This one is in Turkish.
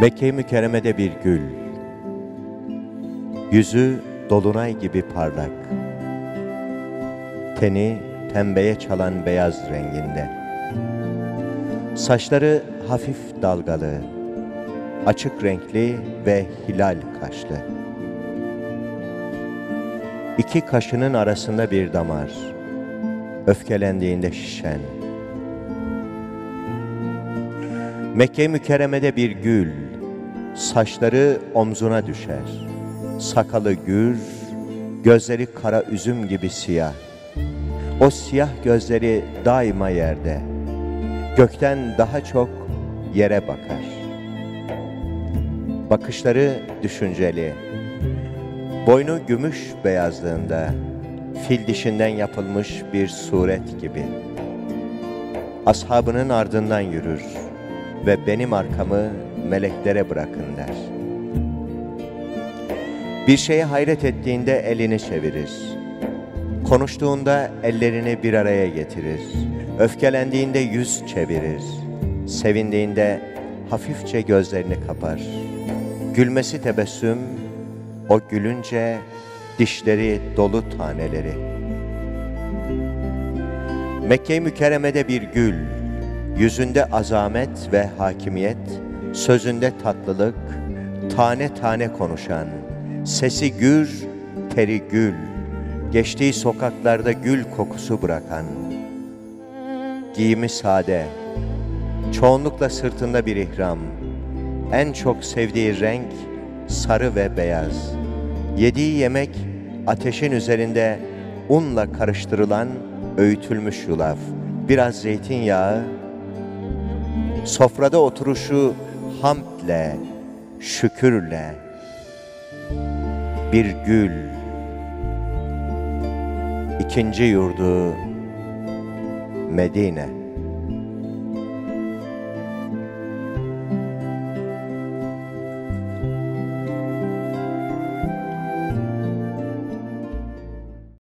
Mekke-i Mükerreme'de bir gül, yüzü dolunay gibi parlak, teni tembeye çalan beyaz renginde, saçları hafif dalgalı, açık renkli ve hilal kaşlı. İki kaşının arasında bir damar, öfkelendiğinde şişen, Mekke-i Mükerreme'de bir gül, saçları omzuna düşer. Sakalı gür, gözleri kara üzüm gibi siyah. O siyah gözleri daima yerde. Gökten daha çok yere bakar. Bakışları düşünceli. Boynu gümüş beyazlığında, fil dişinden yapılmış bir suret gibi. Ashabının ardından yürür ve benim arkamı meleklere bırakın der. Bir şeye hayret ettiğinde elini çevirir. Konuştuğunda ellerini bir araya getirir. Öfkelendiğinde yüz çevirir. Sevindiğinde hafifçe gözlerini kapar. Gülmesi tebessüm, o gülünce dişleri dolu taneleri. Mekke-i Mükerreme'de bir gül, Yüzünde azamet ve hakimiyet, sözünde tatlılık, tane tane konuşan, sesi gür, teri gül, geçtiği sokaklarda gül kokusu bırakan, giyimi sade, çoğunlukla sırtında bir ihram, en çok sevdiği renk sarı ve beyaz, yediği yemek ateşin üzerinde unla karıştırılan öğütülmüş yulaf, biraz zeytinyağı, Sofrada oturuşu hamdle, şükürle, bir gül, ikinci yurdu Medine.